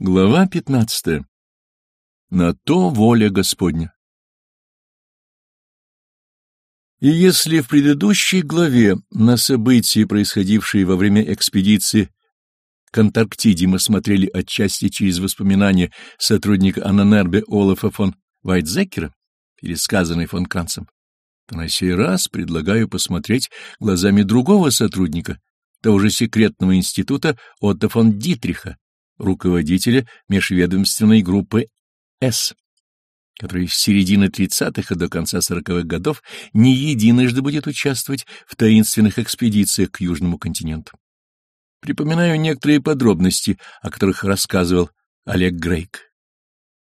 Глава пятнадцатая. На то воля Господня. И если в предыдущей главе на события, происходившие во время экспедиции к Антарктиде, мы смотрели отчасти через воспоминания сотрудника Ананербе Олафа фон Вайтзекера, пересказанный фон Кранцем, то на сей раз предлагаю посмотреть глазами другого сотрудника, того же секретного института Отто фон Дитриха, руководителя межведомственной группы «С», который с середины 30-х и до конца 40-х годов не единожды будет участвовать в таинственных экспедициях к Южному континенту. Припоминаю некоторые подробности, о которых рассказывал Олег Грейк.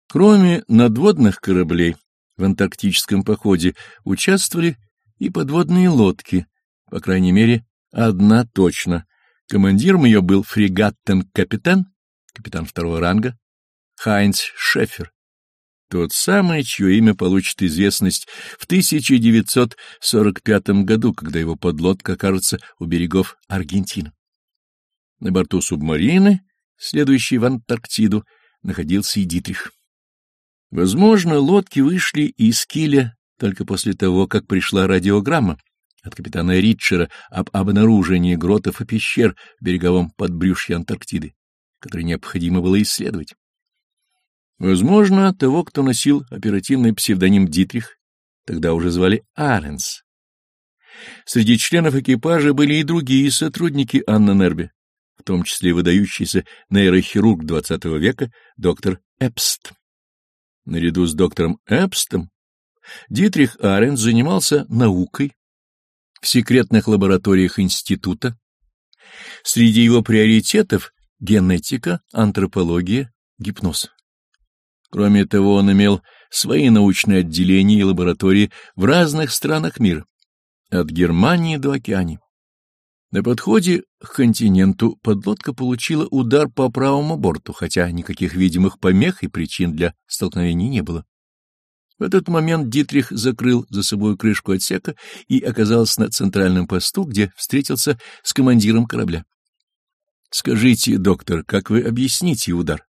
Кроме надводных кораблей в антарктическом походе участвовали и подводные лодки, по крайней мере, одна точно. Командиром ее был фрегаттен-капитан капитан второго ранга, Хайнц Шефер, тот самый, чье имя получит известность в 1945 году, когда его подлодка окажется у берегов Аргентины. На борту субмарины, следующей в Антарктиду, находился и Дитрих. Возможно, лодки вышли из киля только после того, как пришла радиограмма от капитана Ритчера об обнаружении гротов и пещер в береговом подбрюшье Антарктиды который необходимо было исследовать. Возможно, того, кто носил оперативный псевдоним Дитрих, тогда уже звали Аренс. Среди членов экипажа были и другие сотрудники Анна Нерби, в том числе выдающийся нейрохирург XX века доктор Эпст. Наряду с доктором Эпстом Дитрих Аренс занимался наукой в секретных лабораториях института. Среди его приоритетов генетика, антропология, гипноз. Кроме того, он имел свои научные отделения и лаборатории в разных странах мира, от Германии до Океании. На подходе к континенту подлодка получила удар по правому борту, хотя никаких видимых помех и причин для столкновений не было. В этот момент Дитрих закрыл за собой крышку отсека и оказался на центральном посту, где встретился с командиром корабля. Скажите, доктор, как вы объясните удар?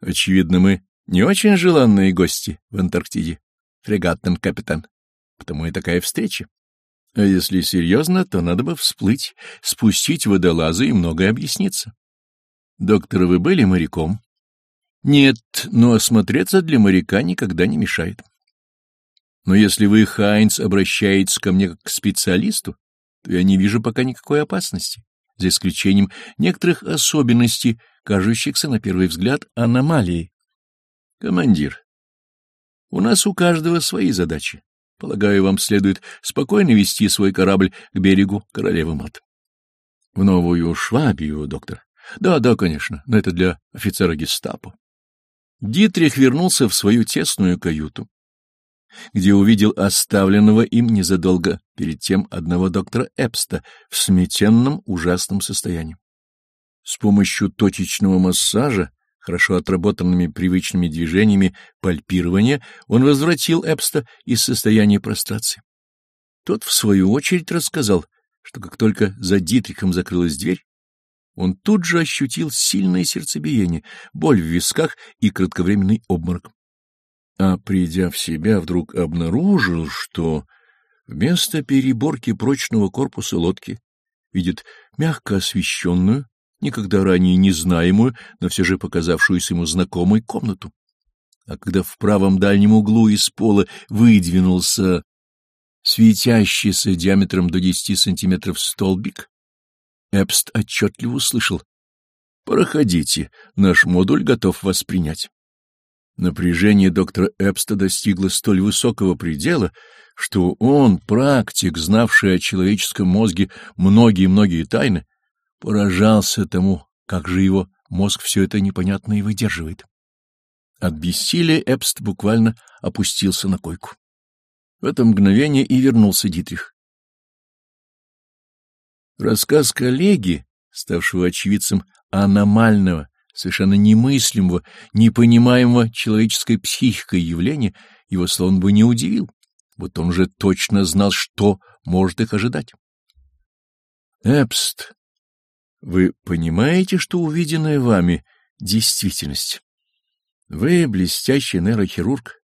Очевидно, мы не очень желанные гости в Антарктиде, фрегатный капитан. Потому и такая встреча. А если серьезно, то надо бы всплыть, спустить водолазы и многое объясниться. Доктор, вы были моряком? Нет, но осмотреться для моряка никогда не мешает. Но если вы, Хайнц, обращаетесь ко мне как к специалисту, то я не вижу пока никакой опасности за исключением некоторых особенностей, кажущихся на первый взгляд аномалией. Командир, у нас у каждого свои задачи. Полагаю, вам следует спокойно вести свой корабль к берегу Королевы Мат. В Новую Швабию, доктор. Да, да, конечно, но это для офицера гестапо. Дитрих вернулся в свою тесную каюту где увидел оставленного им незадолго перед тем одного доктора Эпста в сметенном ужасном состоянии. С помощью точечного массажа, хорошо отработанными привычными движениями пальпирования, он возвратил Эпста из состояния прострации. Тот, в свою очередь, рассказал, что как только за Дитрихом закрылась дверь, он тут же ощутил сильное сердцебиение, боль в висках и кратковременный обморок а, придя в себя, вдруг обнаружил, что вместо переборки прочного корпуса лодки видит мягко освещенную, никогда ранее незнаемую, но все же показавшуюся ему знакомой комнату. А когда в правом дальнем углу из пола выдвинулся светящийся диаметром до десяти сантиметров столбик, Эпст отчетливо услышал «Проходите, наш модуль готов вас принять». Напряжение доктора Эпста достигло столь высокого предела, что он, практик, знавший о человеческом мозге многие-многие тайны, поражался тому, как же его мозг все это непонятно и выдерживает. От бессилия Эпст буквально опустился на койку. В это мгновение и вернулся Дитрих. Рассказ коллеги, ставшего очевидцем аномального, совершенно немыслимого, непонимаемого человеческой психикой явления, его словно бы не удивил, вот он же точно знал, что может их ожидать. Эпст, вы понимаете, что увиденное вами действительность. Вы блестящий нейрохирург.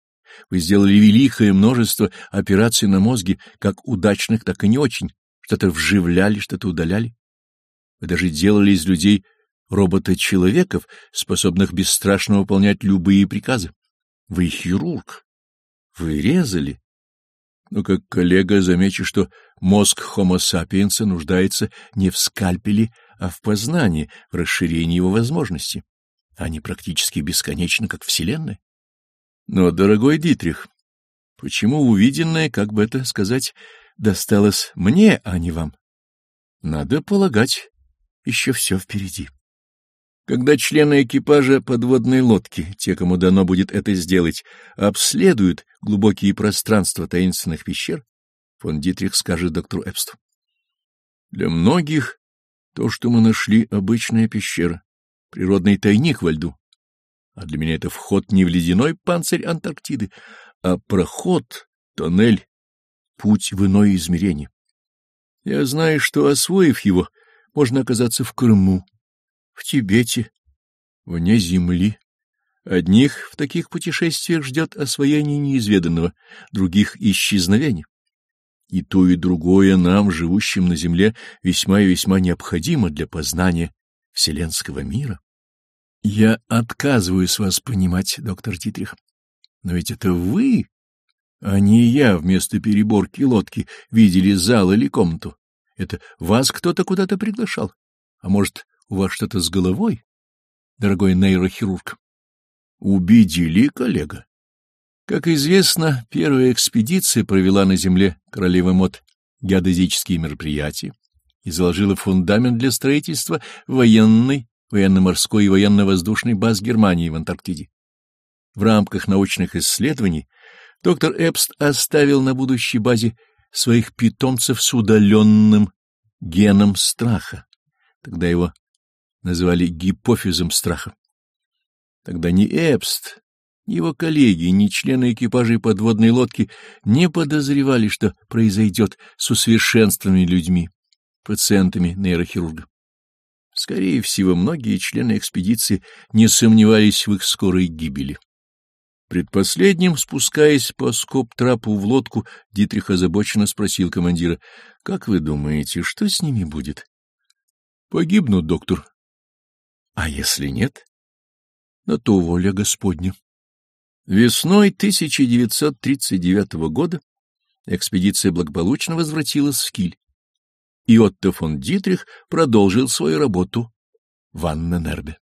Вы сделали великое множество операций на мозге, как удачных, так и не очень. Что-то вживляли, что-то удаляли. Вы даже делали из людей робота-человеков, способных бесстрашно выполнять любые приказы. Вы хирург. Вы резали. Но как коллега замечу, что мозг Homo sapiens нуждается не в скальпеле, а в познании, в расширении его возможностей. Они практически бесконечны, как Вселенная. Но, дорогой Дитрих, почему увиденное, как бы это сказать, досталось мне, а не вам? Надо полагать, еще все впереди. Когда члены экипажа подводной лодки, те, кому дано будет это сделать, обследуют глубокие пространства таинственных пещер, фон Дитрих скажет доктору Эпсту. Для многих то, что мы нашли, обычная пещера, природный тайник во льду. А для меня это вход не в ледяной панцирь Антарктиды, а проход, тоннель, путь в иное измерение. Я знаю, что, освоив его, можно оказаться в Крыму, в Тибете, вне земли. Одних в таких путешествиях ждет освоение неизведанного, других — исчезновение. И то, и другое нам, живущим на земле, весьма и весьма необходимо для познания вселенского мира. Я отказываюсь вас понимать, доктор Дитрих. Но ведь это вы, а не я вместо переборки лодки видели зал или комнату. Это вас кто-то куда-то приглашал. А может, у что-то с головой, дорогой нейрохирург? Убедили, коллега. Как известно, первая экспедиция провела на Земле королевы Мод геодезические мероприятия и заложила фундамент для строительства военной, военно-морской и военно-воздушной баз Германии в Антарктиде. В рамках научных исследований доктор Эпст оставил на будущей базе своих питомцев с удаленным геном страха. Тогда его называли гипофизом страха. Тогда ни Эпст, ни его коллеги, ни члены экипажей подводной лодки не подозревали, что произойдет с усовершенствованными людьми, пациентами нейрохирурга. Скорее всего, многие члены экспедиции не сомневались в их скорой гибели. Предпоследним, спускаясь по скоб-трапу в лодку, Дитрих озабоченно спросил командира, — Как вы думаете, что с ними будет? — Погибнут, доктор. — А если нет? — На то воля Господня. Весной 1939 года экспедиция благополучно возвратилась в Киль, и Отто фон Дитрих продолжил свою работу в Анненербе.